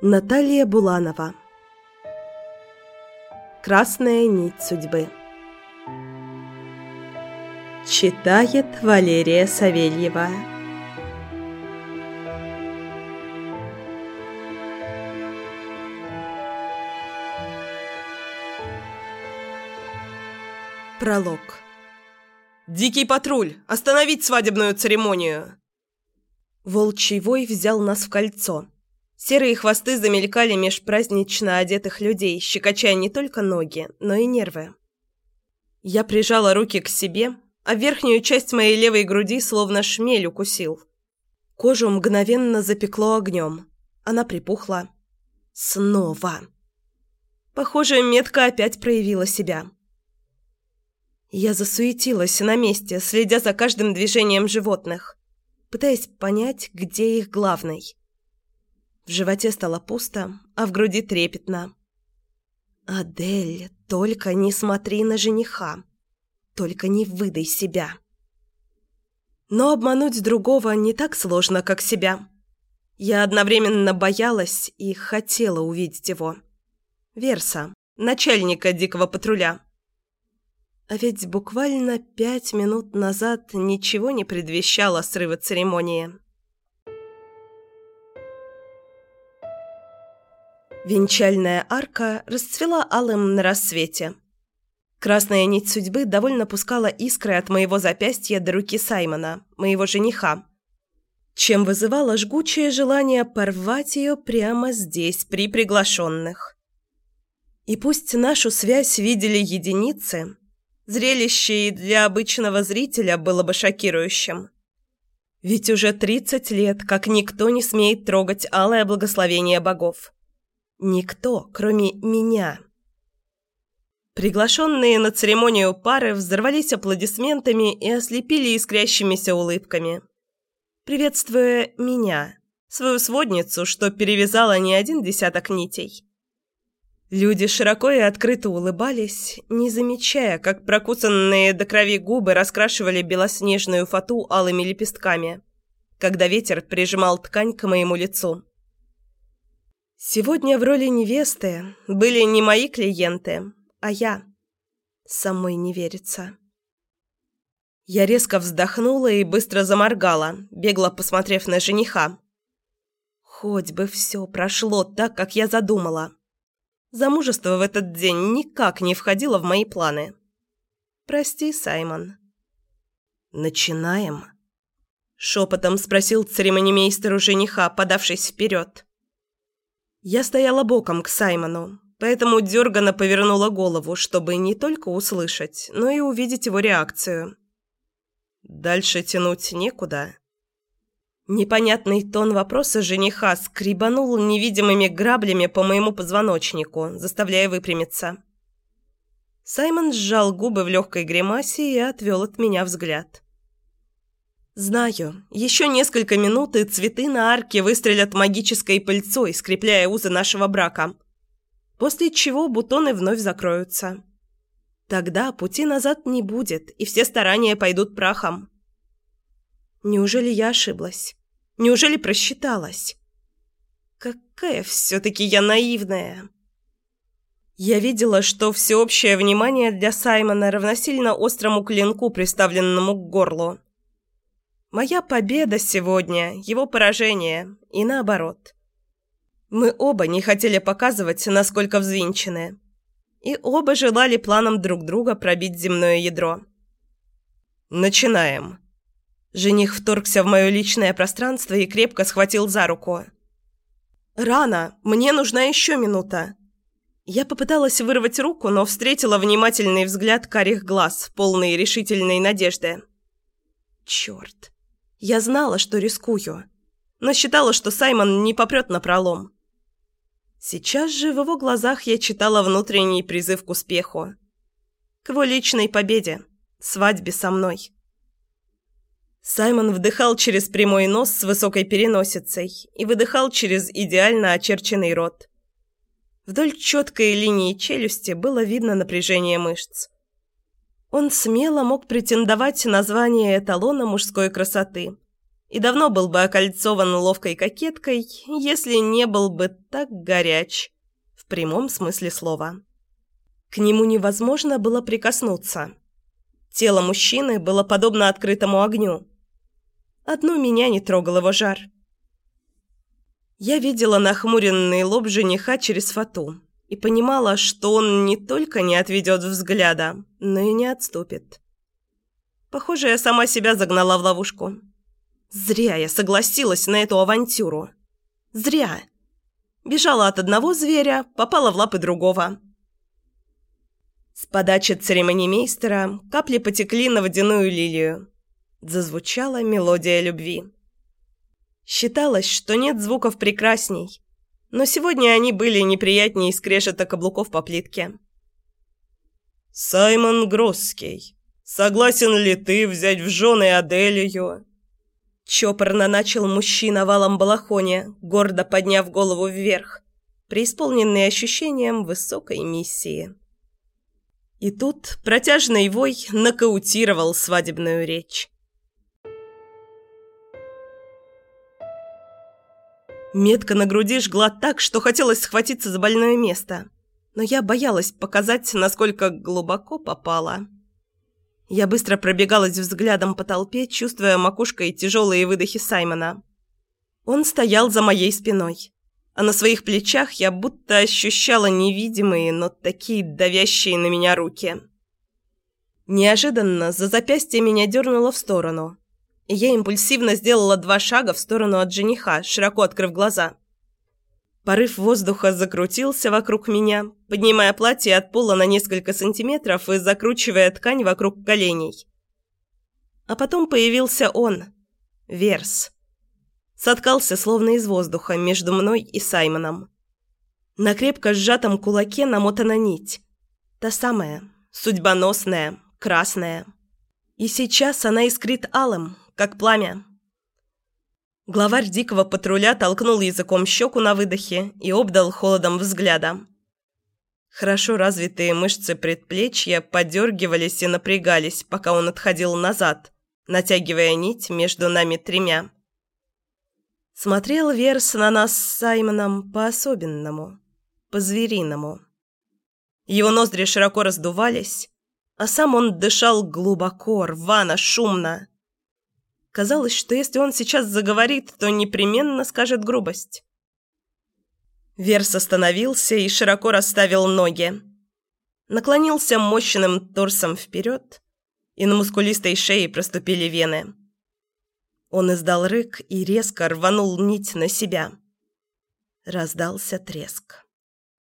Наталья Буланова Красная нить судьбы Читает Валерия Савельева Пролог «Дикий патруль! Остановить свадебную церемонию!» Волчий вой взял нас в кольцо. Серые хвосты замелькали меж празднично одетых людей, щекоча не только ноги, но и нервы. Я прижала руки к себе, а верхнюю часть моей левой груди словно шмель укусил. Кожу мгновенно запекло огнем. Она припухла. Снова. Похоже, метка опять проявила себя. Я засуетилась на месте, следя за каждым движением животных, пытаясь понять, где их главный. В животе стало пусто, а в груди трепетно. «Адель, только не смотри на жениха. Только не выдай себя». Но обмануть другого не так сложно, как себя. Я одновременно боялась и хотела увидеть его. Верса, начальника дикого патруля. А ведь буквально пять минут назад ничего не предвещало срыва церемонии. Венчальная арка расцвела алым на рассвете. Красная нить судьбы довольно пускала искры от моего запястья до руки Саймона, моего жениха, чем вызывало жгучее желание порвать ее прямо здесь, при приглашенных. И пусть нашу связь видели единицы, Зрелище и для обычного зрителя было бы шокирующим. Ведь уже 30 лет, как никто не смеет трогать алое благословение богов. Никто, кроме меня. Приглашенные на церемонию пары взорвались аплодисментами и ослепили искрящимися улыбками. Приветствуя меня, свою сводницу, что перевязала не один десяток нитей. Люди широко и открыто улыбались, не замечая, как прокусанные до крови губы раскрашивали белоснежную фату алыми лепестками, когда ветер прижимал ткань к моему лицу. Сегодня в роли невесты были не мои клиенты, а я. Самой не верится. Я резко вздохнула и быстро заморгала, бегло посмотрев на жениха. Хоть бы все прошло так, как я задумала. Замужество в этот день никак не входило в мои планы. Прости, Саймон. Начинаем? Шепотом спросил церемонимейстер жениха, подавшись вперед. Я стояла боком к Саймону, поэтому дерганно повернула голову, чтобы не только услышать, но и увидеть его реакцию. Дальше тянуть некуда. Непонятный тон вопроса жениха скребанул невидимыми граблями по моему позвоночнику, заставляя выпрямиться. Саймон сжал губы в легкой гримасе и отвел от меня взгляд. «Знаю, еще несколько минут, и цветы на арке выстрелят магической пыльцой, скрепляя узы нашего брака. После чего бутоны вновь закроются. Тогда пути назад не будет, и все старания пойдут прахом». Неужели я ошиблась? Неужели просчиталась? Какая все-таки я наивная. Я видела, что всеобщее внимание для Саймона равносильно острому клинку, приставленному к горлу. Моя победа сегодня – его поражение, и наоборот. Мы оба не хотели показывать, насколько взвинчены. И оба желали планом друг друга пробить земное ядро. «Начинаем», Жених вторгся в мое личное пространство и крепко схватил за руку. «Рано! Мне нужна еще минута!» Я попыталась вырвать руку, но встретила внимательный взгляд карих глаз, полный решительной надежды. «Черт! Я знала, что рискую, но считала, что Саймон не попрет на пролом. Сейчас же в его глазах я читала внутренний призыв к успеху. К его личной победе, свадьбе со мной». Саймон вдыхал через прямой нос с высокой переносицей и выдыхал через идеально очерченный рот. Вдоль четкой линии челюсти было видно напряжение мышц. Он смело мог претендовать на звание эталона мужской красоты, и давно был бы окольцован ловкой кокеткой, если не был бы так горяч, в прямом смысле слова. К нему невозможно было прикоснуться. Тело мужчины было подобно открытому огню. Одну меня не трогал его жар. Я видела нахмуренный лоб жениха через фату и понимала, что он не только не отведет взгляда, но и не отступит. Похоже, я сама себя загнала в ловушку. Зря я согласилась на эту авантюру. Зря. Бежала от одного зверя, попала в лапы другого. С подачи церемонимейстера капли потекли на водяную лилию. Зазвучала мелодия любви. Считалось, что нет звуков прекрасней, но сегодня они были неприятнее скрежета каблуков по плитке. «Саймон Гросский, согласен ли ты взять в жены Аделию?» Чопорно начал мужчина в алом балахоне, гордо подняв голову вверх, преисполненный ощущением высокой миссии. И тут протяжный вой нокаутировал свадебную речь. Метка на груди жгла так, что хотелось схватиться за больное место. Но я боялась показать, насколько глубоко попала. Я быстро пробегалась взглядом по толпе, чувствуя макушкой тяжелые выдохи Саймона. Он стоял за моей спиной, а на своих плечах я будто ощущала невидимые, но такие давящие на меня руки. Неожиданно за запястье меня дернуло в сторону – я импульсивно сделала два шага в сторону от жениха, широко открыв глаза. Порыв воздуха закрутился вокруг меня, поднимая платье от пола на несколько сантиметров и закручивая ткань вокруг коленей. А потом появился он, Верс. Соткался словно из воздуха между мной и Саймоном. На крепко сжатом кулаке намотана нить. Та самая, судьбоносная, красная. И сейчас она искрит алым, как пламя. Главарь дикого патруля толкнул языком щеку на выдохе и обдал холодом взгляда. Хорошо развитые мышцы предплечья подергивались и напрягались, пока он отходил назад, натягивая нить между нами тремя. Смотрел Верс на нас с Саймоном по-особенному, по-звериному. Его ноздри широко раздувались, а сам он дышал глубоко, рвано, шумно. Казалось, что если он сейчас заговорит, то непременно скажет грубость. Верс остановился и широко расставил ноги. Наклонился мощным торсом вперед, и на мускулистой шее проступили вены. Он издал рык и резко рванул нить на себя. Раздался треск.